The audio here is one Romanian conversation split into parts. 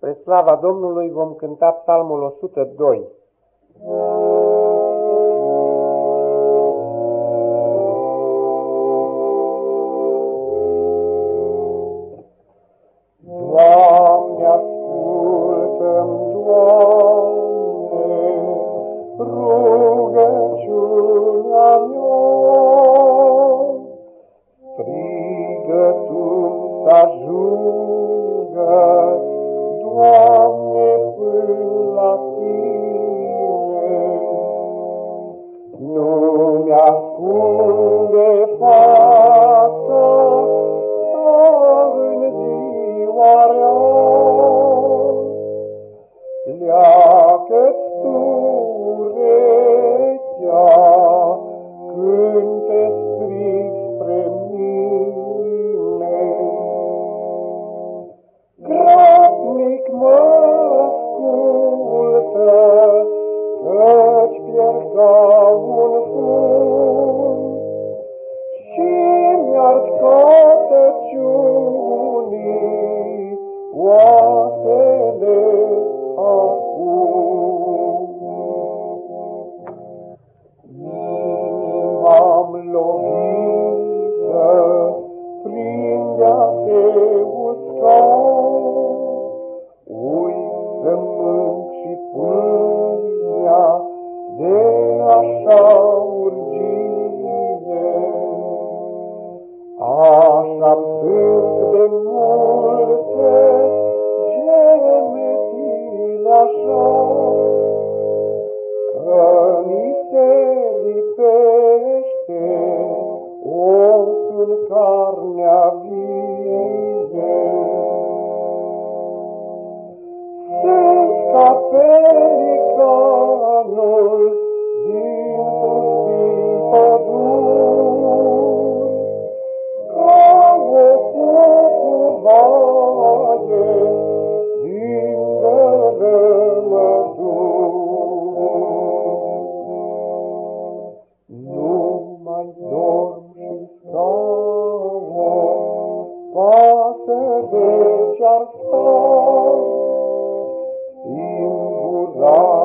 Spre slava Domnului vom cânta psalmul 102. Doamne, ascultă-mi, Doamne, rugăciunea mea. Leacă-ți Tu urechea când te strig spre mine. Grabnic mă ascultă, căci pierd ca un fund și mi-ard cotăciunii oasele de așa urgie. Așa sunt de multe gemetile așa, Că mi se lipește osul care Im Buddha.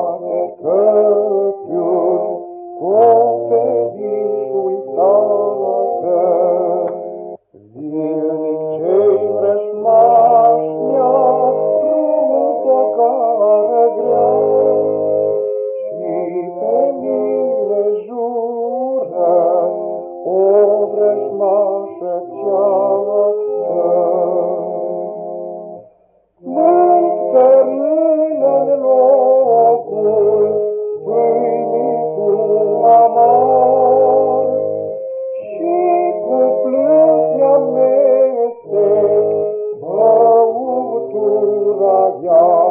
ja.